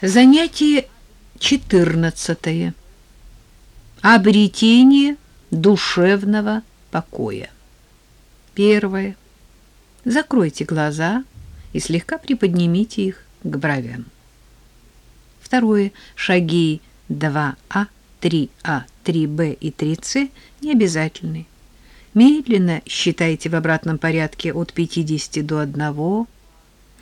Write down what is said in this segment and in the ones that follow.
Занятие 14. Обретение душевного покоя. Первое. Закройте глаза и слегка приподнимите их к бровям. Второе. Шаги 2А, 3А, 3Б и 3С не обязательны. Медленно считайте в обратном порядке от 50 до 1.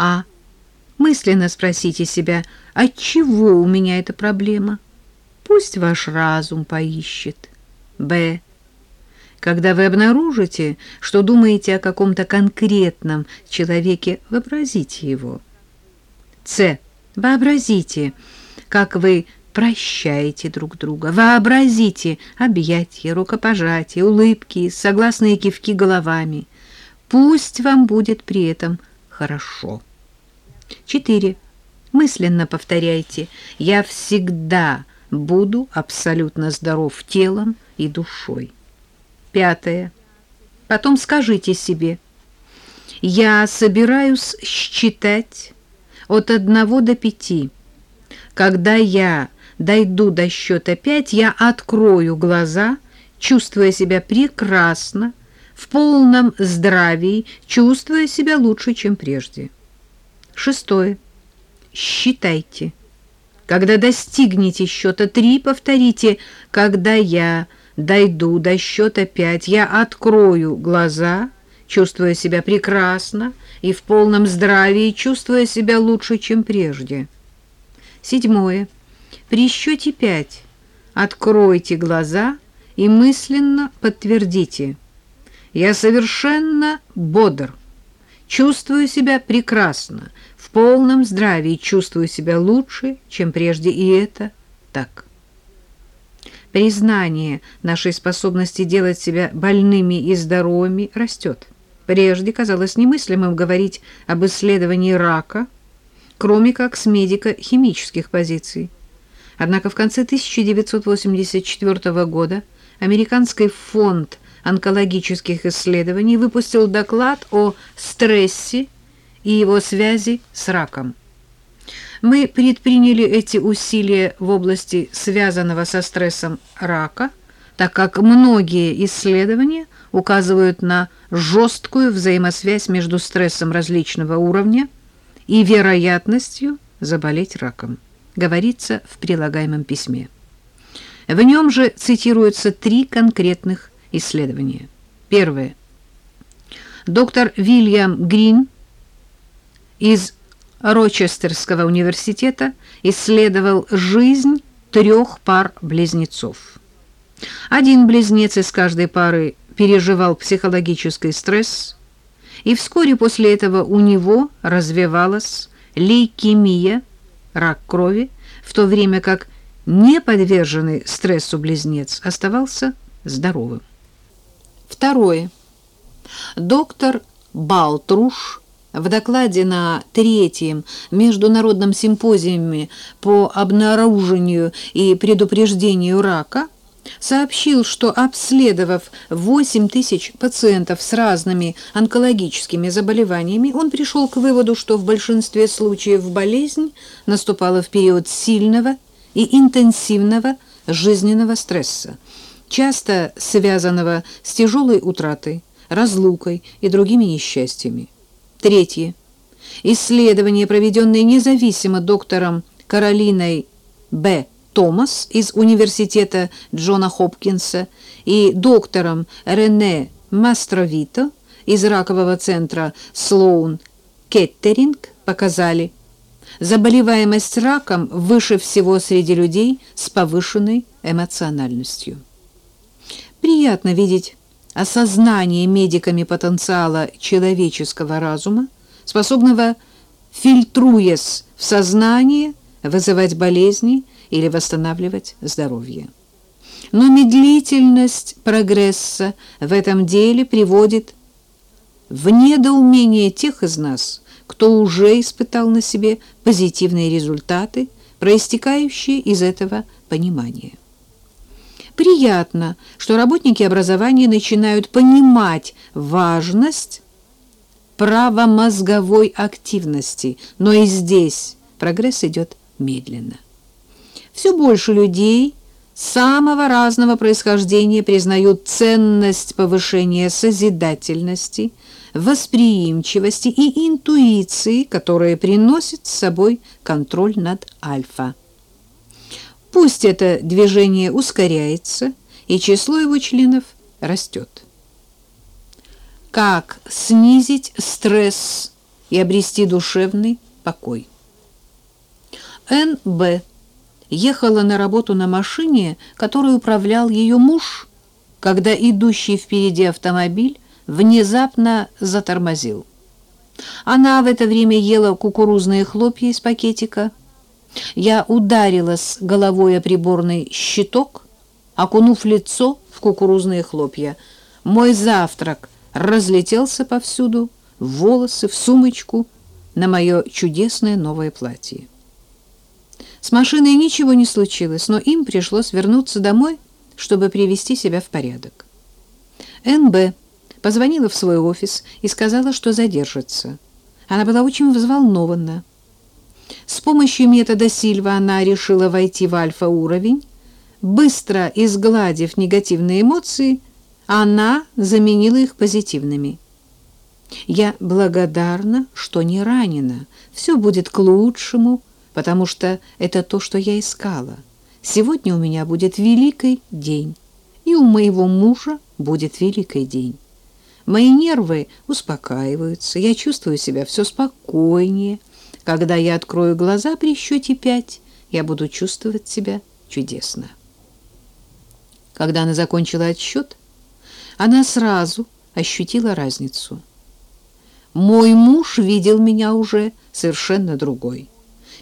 А. Мысленно спросите себя, от чего у меня эта проблема? Пусть ваш разум поищет. Б. Когда вы обнаружите, что думаете о каком-то конкретном человеке, вообразите его. С. Вообразите, как вы прощаете друг друга. Вообразите объятия, рукопожатия, улыбки, согласные кивки головами. Пусть вам будет при этом хорошо. 4. Мысленно повторяйте «Я всегда буду абсолютно здоров телом и душой». Пятое. Потом скажите себе «Я собираюсь считать от одного до пяти. Когда я дойду до счета пять, я открою глаза, чувствуя себя прекрасно, в полном здравии, чувствуя себя лучше, чем прежде. Шестое. Считайте. Когда достигнете счета три, повторите «Когда я дойду до счета пять, я открою глаза, чувствуя себя прекрасно и в полном здравии, чувствуя себя лучше, чем прежде». Седьмое. При счете пять откройте глаза и мысленно подтвердите. Я совершенно бодр, чувствую себя прекрасно, в полном здравии, чувствую себя лучше, чем прежде, и это так. Признание нашей способности делать себя больными и здоровыми растет. Прежде казалось немыслимым говорить об исследовании рака, кроме как с медико-химических позиций. Однако в конце 1984 года Американский фонд онкологических исследований выпустил доклад о стрессе и его связи с раком. Мы предприняли эти усилия в области связанного со стрессом рака, так как многие исследования указывают на жесткую взаимосвязь между стрессом различного уровня и вероятностью заболеть раком говорится в прилагаемом письме. В нем же цитируются три конкретных исследования. Первое. Доктор Вильям Грин из Рочестерского университета исследовал жизнь трех пар близнецов. Один близнец из каждой пары переживал психологический стресс, и вскоре после этого у него развивалась лейкемия, рак крови, в то время как неподверженный стрессу близнец оставался здоровым. Второе. Доктор Балтруш в докладе на третьем международном симпозиуме по обнаружению и предупреждению рака сообщил, что обследовав 8 тысяч пациентов с разными онкологическими заболеваниями, он пришел к выводу, что в большинстве случаев болезнь наступала в период сильного и интенсивного жизненного стресса, часто связанного с тяжелой утратой, разлукой и другими несчастьями. Третье. Исследование, проведенное независимо доктором Каролиной Б. Томас из университета Джона Хопкинса и доктором Рене Мастровито из ракового центра Слоун Кеттеринг показали, заболеваемость раком выше всего среди людей с повышенной эмоциональностью. Приятно видеть осознание медиками потенциала человеческого разума, способного, фильтруясь в сознание, вызывать болезни или восстанавливать здоровье. Но медлительность прогресса в этом деле приводит в недоумение тех из нас, кто уже испытал на себе позитивные результаты, проистекающие из этого понимания. Приятно, что работники образования начинают понимать важность правомозговой активности, но и здесь прогресс идет медленно. Все больше людей самого разного происхождения признают ценность повышения созидательности, восприимчивости и интуиции, которые приносят с собой контроль над альфа. Пусть это движение ускоряется, и число его членов растет. Как снизить стресс и обрести душевный покой? Н.Б. ехала на работу на машине, которой управлял ее муж, когда идущий впереди автомобиль внезапно затормозил. Она в это время ела кукурузные хлопья из пакетика. Я ударилась головой о приборный щиток, окунув лицо в кукурузные хлопья. Мой завтрак разлетелся повсюду, в волосы, в сумочку, на мое чудесное новое платье. С машиной ничего не случилось, но им пришлось вернуться домой, чтобы привести себя в порядок. НБ позвонила в свой офис и сказала, что задержится. Она была очень взволнована. С помощью метода Сильва она решила войти в альфа-уровень. Быстро изгладив негативные эмоции, она заменила их позитивными. «Я благодарна, что не ранена. Все будет к лучшему», потому что это то, что я искала. Сегодня у меня будет великий день, и у моего мужа будет великий день. Мои нервы успокаиваются, я чувствую себя все спокойнее. Когда я открою глаза при счете пять, я буду чувствовать себя чудесно. Когда она закончила отсчет, она сразу ощутила разницу. Мой муж видел меня уже совершенно другой.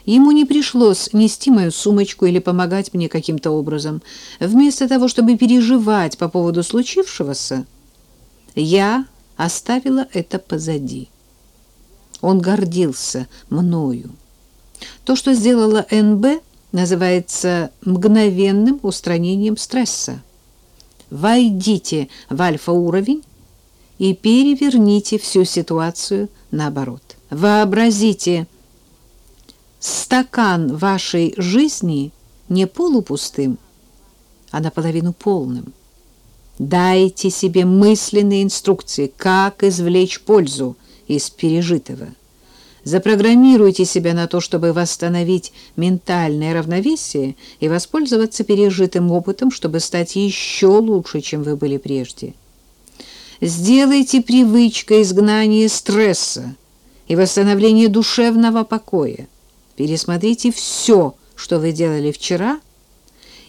Ему не пришлось нести мою сумочку или помогать мне каким-то образом. Вместо того, чтобы переживать по поводу случившегося, я оставила это позади. Он гордился мною. То, что сделала НБ, называется мгновенным устранением стресса. Войдите в альфа-уровень и переверните всю ситуацию наоборот. Вообразите, стакан вашей жизни не полупустым, а наполовину полным. Дайте себе мысленные инструкции, как извлечь пользу из пережитого. Запрограммируйте себя на то, чтобы восстановить ментальное равновесие и воспользоваться пережитым опытом, чтобы стать еще лучше, чем вы были прежде. Сделайте привычкой изгнания стресса и восстановления душевного покоя. Пересмотрите все, что вы делали вчера,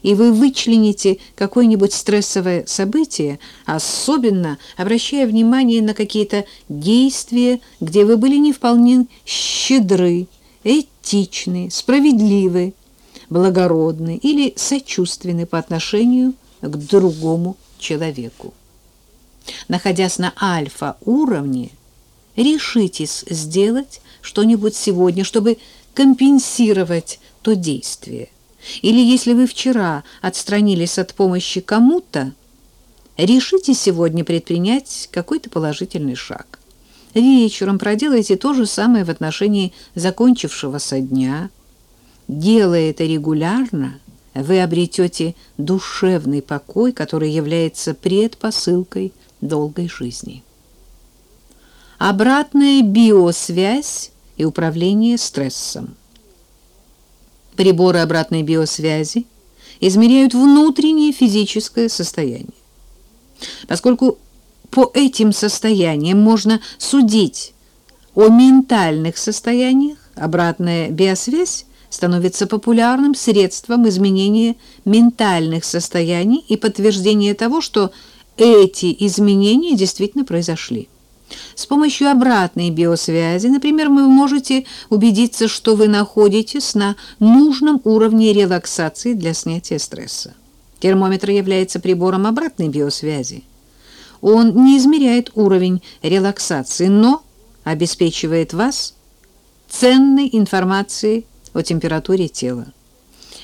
и вы вычлените какое-нибудь стрессовое событие, особенно обращая внимание на какие-то действия, где вы были не вполне щедры, этичны, справедливы, благородны или сочувственны по отношению к другому человеку. Находясь на альфа-уровне, решитесь сделать что-нибудь сегодня, чтобы компенсировать то действие. Или если вы вчера отстранились от помощи кому-то, решите сегодня предпринять какой-то положительный шаг. Вечером проделайте то же самое в отношении закончившегося дня. Делая это регулярно, вы обретете душевный покой, который является предпосылкой долгой жизни. Обратная биосвязь и управление стрессом. Приборы обратной биосвязи измеряют внутреннее физическое состояние. Поскольку по этим состояниям можно судить о ментальных состояниях, обратная биосвязь становится популярным средством изменения ментальных состояний и подтверждения того, что эти изменения действительно произошли. С помощью обратной биосвязи, например, вы можете убедиться, что вы находитесь на нужном уровне релаксации для снятия стресса. Термометр является прибором обратной биосвязи. Он не измеряет уровень релаксации, но обеспечивает вас ценной информацией о температуре тела.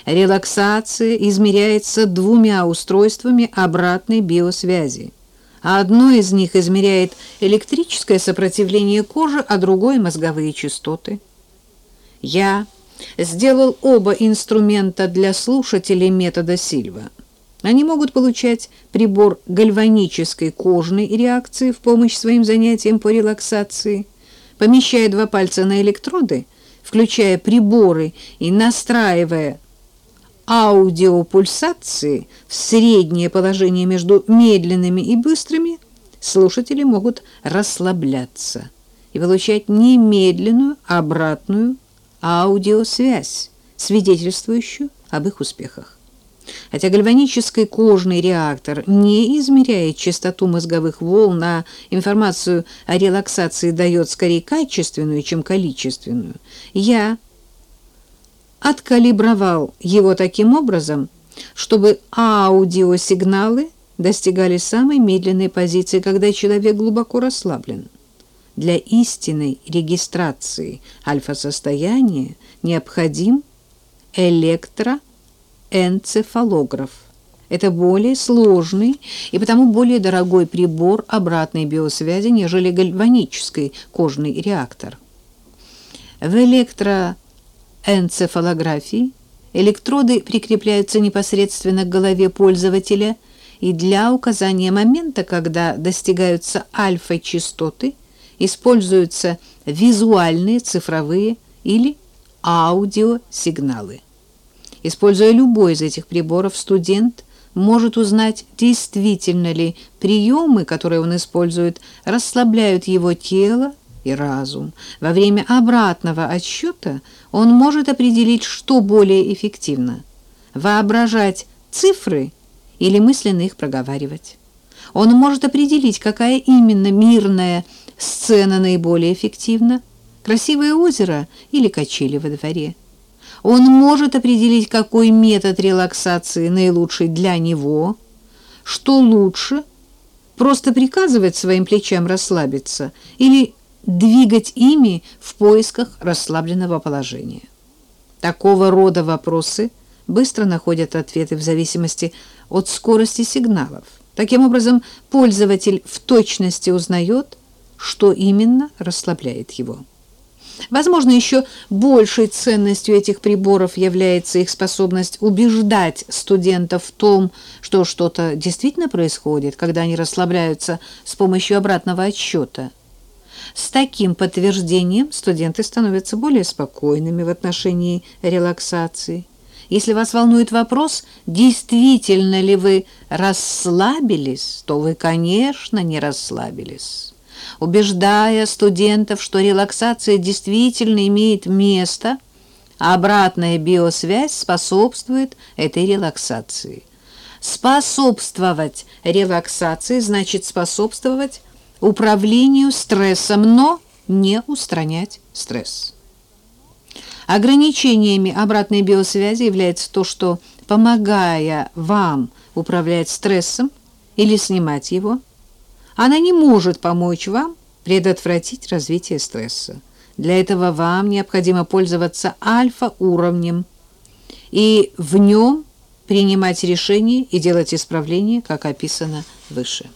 Релаксация измеряется двумя устройствами обратной биосвязи. Одно из них измеряет электрическое сопротивление кожи, а другое – мозговые частоты. Я сделал оба инструмента для слушателей метода Сильва. Они могут получать прибор гальванической кожной реакции в помощь своим занятиям по релаксации, помещая два пальца на электроды, включая приборы и настраивая аудиопульсации в среднее положение между медленными и быстрыми, слушатели могут расслабляться и получать немедленную обратную аудиосвязь, свидетельствующую об их успехах. Хотя гальванический кожный реактор не измеряет частоту мозговых волн, а информацию о релаксации дает скорее качественную, чем количественную, я откалибровал его таким образом, чтобы аудиосигналы достигали самой медленной позиции, когда человек глубоко расслаблен. Для истинной регистрации альфа-состояния необходим электроэнцефалограф. Это более сложный и потому более дорогой прибор обратной биосвязи, нежели гальванический кожный реактор. В электро энцефалографии электроды прикрепляются непосредственно к голове пользователя и для указания момента, когда достигаются альфа-частоты, используются визуальные, цифровые или аудиосигналы. Используя любой из этих приборов, студент может узнать, действительно ли приемы, которые он использует, расслабляют его тело, и разум. Во время обратного отсчета он может определить, что более эффективно – воображать цифры или мысленно их проговаривать. Он может определить, какая именно мирная сцена наиболее эффективна – красивое озеро или качели во дворе. Он может определить, какой метод релаксации наилучший для него, что лучше – просто приказывать своим плечам расслабиться или двигать ими в поисках расслабленного положения. Такого рода вопросы быстро находят ответы в зависимости от скорости сигналов. Таким образом, пользователь в точности узнает, что именно расслабляет его. Возможно, еще большей ценностью этих приборов является их способность убеждать студентов в том, что что-то действительно происходит, когда они расслабляются с помощью обратного отсчета – с таким подтверждением студенты становятся более спокойными в отношении релаксации. Если вас волнует вопрос, действительно ли вы расслабились, то вы, конечно, не расслабились. Убеждая студентов, что релаксация действительно имеет место, обратная биосвязь способствует этой релаксации. Способствовать релаксации значит способствовать управлению стрессом, но не устранять стресс. Ограничениями обратной биосвязи является то, что, помогая вам управлять стрессом или снимать его, она не может помочь вам предотвратить развитие стресса. Для этого вам необходимо пользоваться альфа-уровнем и в нем принимать решения и делать исправления, как описано выше.